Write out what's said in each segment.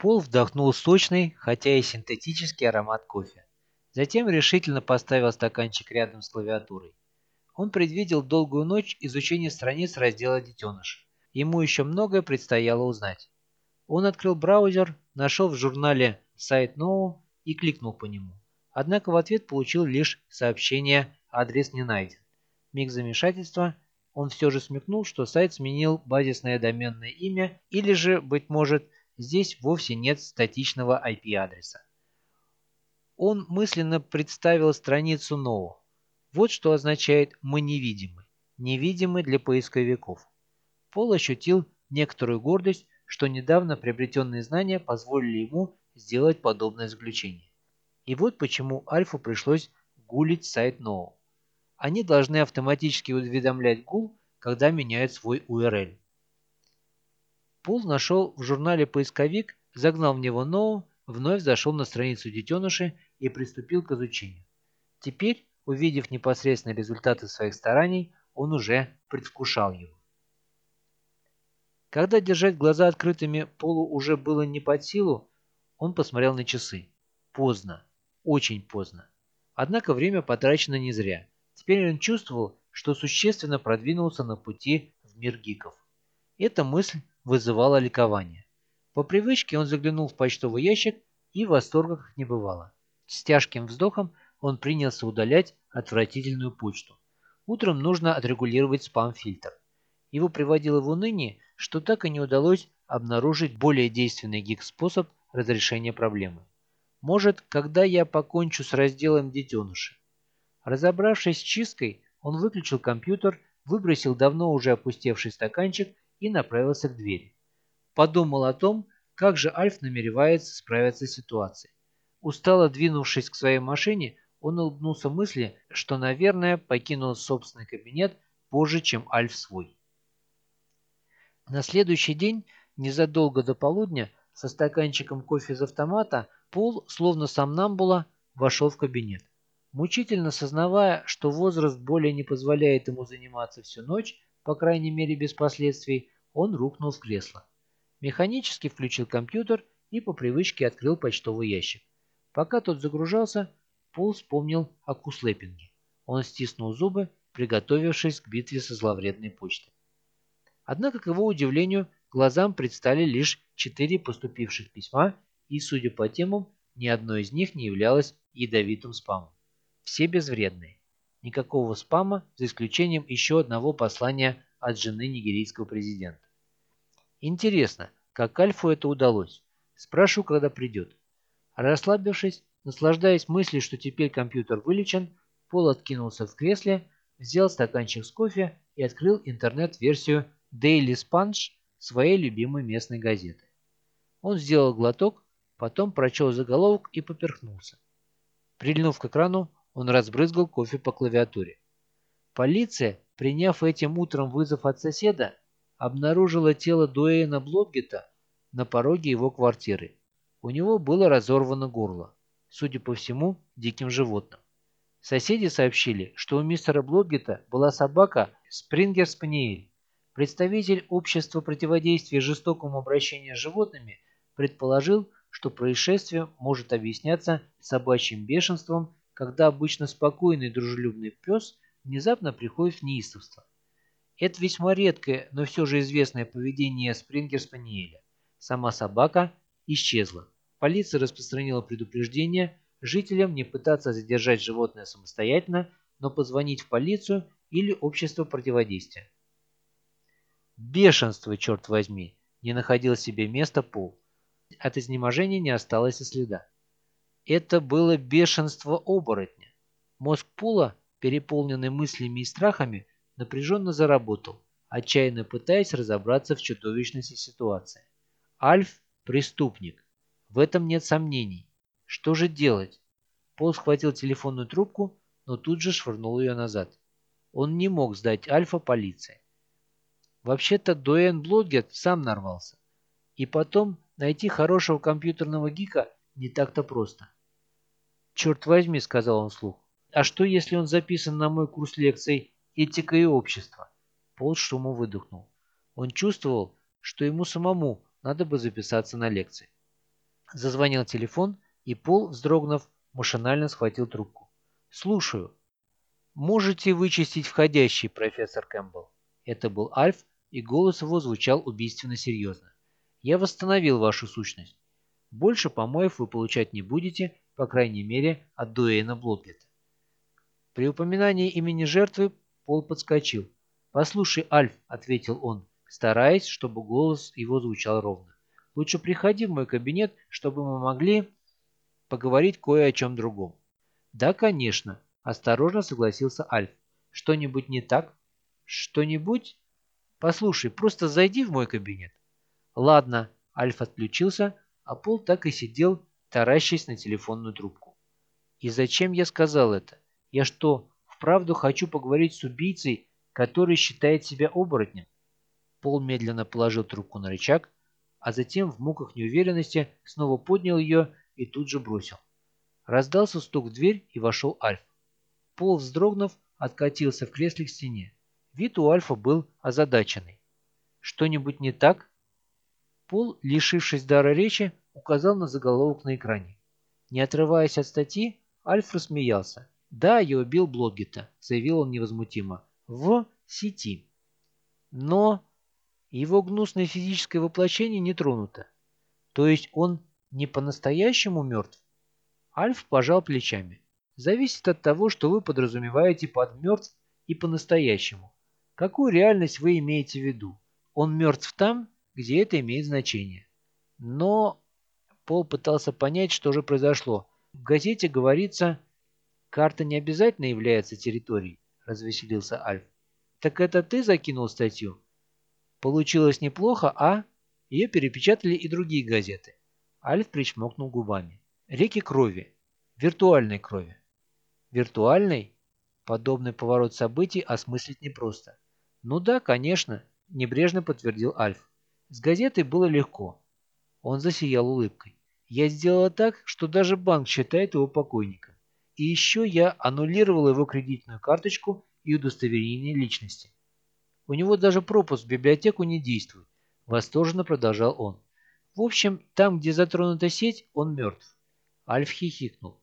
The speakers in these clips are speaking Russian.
Пол вдохнул сочный, хотя и синтетический аромат кофе. Затем решительно поставил стаканчик рядом с клавиатурой. Он предвидел долгую ночь изучения страниц раздела «Детеныш». Ему еще многое предстояло узнать. Он открыл браузер, нашел в журнале сайт No и кликнул по нему. Однако в ответ получил лишь сообщение «Адрес не найден». Миг замешательства, он все же смекнул, что сайт сменил базисное доменное имя или же, быть может, здесь вовсе нет статичного IP-адреса. Он мысленно представил страницу No. Вот что означает «мы невидимы», невидимы для поисковиков. Пол ощутил некоторую гордость, что недавно приобретенные знания позволили ему сделать подобное заключение. И вот почему Альфу пришлось гулить сайт No. Они должны автоматически уведомлять гул, когда меняют свой URL. Пол нашел в журнале поисковик, загнал в него No, вновь зашел на страницу детеныши и приступил к изучению. Теперь Увидев непосредственные результаты своих стараний, он уже предвкушал его. Когда держать глаза открытыми Полу уже было не под силу, он посмотрел на часы. Поздно. Очень поздно. Однако время потрачено не зря. Теперь он чувствовал, что существенно продвинулся на пути в мир гиков. Эта мысль вызывала ликование. По привычке он заглянул в почтовый ящик и в восторгах не бывало. С тяжким вздохом он принялся удалять отвратительную почту. Утром нужно отрегулировать спам-фильтр. Его приводило в уныние, что так и не удалось обнаружить более действенный гиг-способ разрешения проблемы. Может, когда я покончу с разделом детеныши. Разобравшись с чисткой, он выключил компьютер, выбросил давно уже опустевший стаканчик и направился к двери. Подумал о том, как же Альф намеревается справиться с ситуацией. Устало двинувшись к своей машине, он улыбнулся мысли, что, наверное, покинул собственный кабинет позже, чем Альф свой. На следующий день, незадолго до полудня, со стаканчиком кофе из автомата, Пол, словно сам Намбула, вошел в кабинет. Мучительно сознавая, что возраст более не позволяет ему заниматься всю ночь, по крайней мере без последствий, он рухнул в кресло. Механически включил компьютер и по привычке открыл почтовый ящик. Пока тот загружался, Пол вспомнил о Куслепинге. Он стиснул зубы, приготовившись к битве со зловредной почтой. Однако, к его удивлению, глазам предстали лишь четыре поступивших письма, и, судя по темам, ни одно из них не являлось ядовитым спамом. Все безвредные. Никакого спама, за исключением еще одного послания от жены нигерийского президента. Интересно, как Альфу это удалось? Спрошу, когда придет. Расслабившись, Наслаждаясь мыслью, что теперь компьютер вылечен, Пол откинулся в кресле, взял стаканчик с кофе и открыл интернет-версию Daily Sponge своей любимой местной газеты. Он сделал глоток, потом прочел заголовок и поперхнулся. Прильнув к экрану, он разбрызгал кофе по клавиатуре. Полиция, приняв этим утром вызов от соседа, обнаружила тело Дуэйна Блодгета на пороге его квартиры. У него было разорвано горло судя по всему, диким животным. Соседи сообщили, что у мистера Блодгета была собака Спрингер Спаниель. Представитель общества противодействия жестокому обращению с животными предположил, что происшествие может объясняться собачьим бешенством, когда обычно спокойный дружелюбный пес внезапно приходит в неистовство. Это весьма редкое, но все же известное поведение Спрингер Спаниеля. Сама собака исчезла. Полиция распространила предупреждение жителям не пытаться задержать животное самостоятельно, но позвонить в полицию или общество противодействия. Бешенство, черт возьми, не находил себе места Пол. От изнеможения не осталось и следа. Это было бешенство оборотня. Мозг Пола, переполненный мыслями и страхами, напряженно заработал, отчаянно пытаясь разобраться в чудовищности ситуации. Альф – преступник, в этом нет сомнений. Что же делать? Пол схватил телефонную трубку, но тут же швырнул ее назад. Он не мог сдать Альфа полиции. Вообще-то Дуэн Блодгет сам нарвался. И потом найти хорошего компьютерного гика не так-то просто. «Черт возьми», — сказал он вслух. «А что, если он записан на мой курс лекций «Этика и общество»?» Пол шумом выдохнул. Он чувствовал, что ему самому надо бы записаться на лекции. Зазвонил телефон, и Пол, вздрогнув, машинально схватил трубку. «Слушаю». «Можете вычистить входящий, профессор Кэмпбелл?» Это был Альф, и голос его звучал убийственно серьезно. «Я восстановил вашу сущность. Больше помоев вы получать не будете, по крайней мере, от Дуэйна Блодгета». При упоминании имени жертвы Пол подскочил. «Послушай, Альф», — ответил он, стараясь, чтобы голос его звучал ровно. «Лучше приходи в мой кабинет, чтобы мы могли поговорить кое о чем другом». «Да, конечно», — осторожно согласился Альф. «Что-нибудь не так?» «Что-нибудь?» «Послушай, просто зайди в мой кабинет». «Ладно», — Альф отключился, а Пол так и сидел, таращась на телефонную трубку. «И зачем я сказал это? Я что, вправду хочу поговорить с убийцей, который считает себя оборотнем?» Пол медленно положил трубку на рычаг, а затем в муках неуверенности снова поднял ее и тут же бросил. Раздался стук в дверь, и вошел Альф. Пол, вздрогнув, откатился в кресле к стене. Вид у Альфа был озадаченный. «Что-нибудь не так?» Пол, лишившись дара речи, указал на заголовок на экране. Не отрываясь от статьи, Альф рассмеялся. «Да, я убил Блодгета», — заявил он невозмутимо. «В сети». Но его гнусное физическое воплощение не тронуто. То есть он не по-настоящему мертв? Альф пожал плечами. Зависит от того, что вы подразумеваете под мертв и по-настоящему. Какую реальность вы имеете в виду? Он мертв там, где это имеет значение. Но Пол пытался понять, что же произошло. В газете говорится, карта не обязательно является территорией, развеселился Альф. Так это ты закинул статью? Получилось неплохо, а? Ее перепечатали и другие газеты. Альф причмокнул губами. Реки крови. Виртуальной крови. Виртуальной? Подобный поворот событий осмыслить непросто. «Ну да, конечно», – небрежно подтвердил Альф. С газетой было легко. Он засиял улыбкой. «Я сделала так, что даже банк считает его покойником. И еще я аннулировал его кредитную карточку и удостоверение личности. У него даже пропуск в библиотеку не действует», – восторженно продолжал он. «В общем, там, где затронута сеть, он мертв». Альф хихикнул.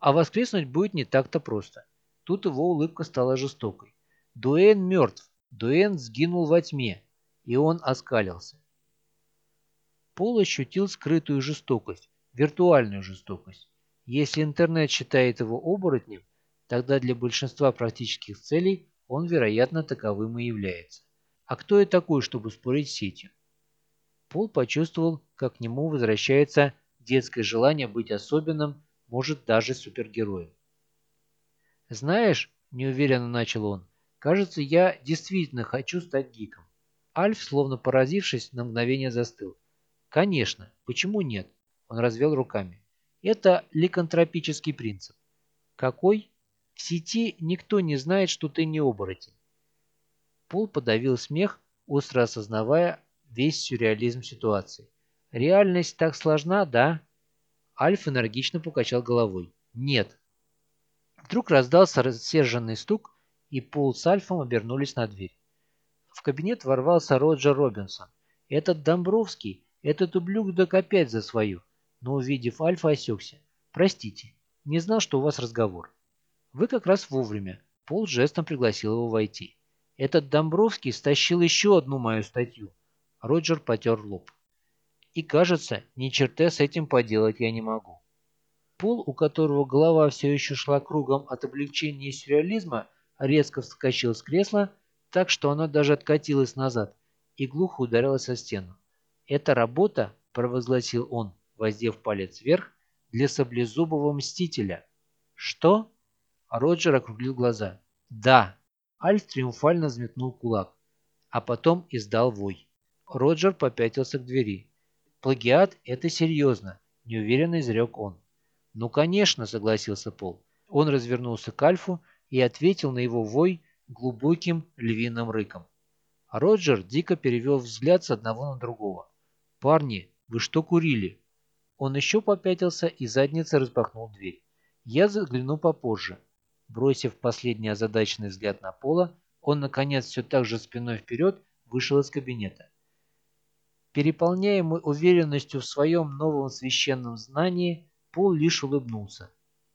«А воскреснуть будет не так-то просто». Тут его улыбка стала жестокой. Дуэн мертв. Дуэн сгинул во тьме, и он оскалился. Пол ощутил скрытую жестокость, виртуальную жестокость. Если интернет считает его оборотнем, тогда для большинства практических целей он, вероятно, таковым и является. А кто я такой, чтобы спорить с сетью? Пол почувствовал, как к нему возвращается детское желание быть особенным, может даже супергероем. «Знаешь», – неуверенно начал он, – «кажется, я действительно хочу стать гиком». Альф, словно поразившись, на мгновение застыл. «Конечно, почему нет?» – он развел руками. «Это ликантропический принцип». «Какой?» «В сети никто не знает, что ты не оборотень». Пол подавил смех, остро осознавая весь сюрреализм ситуации. «Реальность так сложна, да?» Альф энергично покачал головой. «Нет, Вдруг раздался рассерженный стук, и Пол с Альфом обернулись на дверь. В кабинет ворвался Роджер Робинсон. «Этот Домбровский, этот ублюдок опять за свою!» Но, увидев Альфа, осекся. «Простите, не знал, что у вас разговор». «Вы как раз вовремя». Пол жестом пригласил его войти. «Этот Домбровский стащил еще одну мою статью». Роджер потер лоб. «И кажется, ни черта с этим поделать я не могу». Пол, у которого голова все еще шла кругом от облегчения и сюрреализма, резко вскочил с кресла, так что оно даже откатилось назад и глухо ударилось о стену. «Это работа», – провозгласил он, воздев палец вверх, – «для саблезубого мстителя». «Что?» Роджер округлил глаза. «Да». Альф триумфально взметнул кулак, а потом издал вой. Роджер попятился к двери. «Плагиат – это серьезно», – неуверенно изрек он. «Ну, конечно», — согласился Пол. Он развернулся к Альфу и ответил на его вой глубоким львиным рыком. Роджер дико перевел взгляд с одного на другого. «Парни, вы что курили?» Он еще попятился и задницей распахнул дверь. «Я загляну попозже». Бросив последний озадаченный взгляд на Пола, он, наконец, все так же спиной вперед вышел из кабинета. Переполняемый уверенностью в своем новом священном знании, Пол лишь улыбнулся.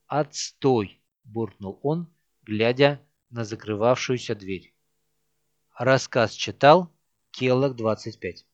«Отстой!» – буркнул он, глядя на закрывавшуюся дверь. Рассказ читал Келлог 25.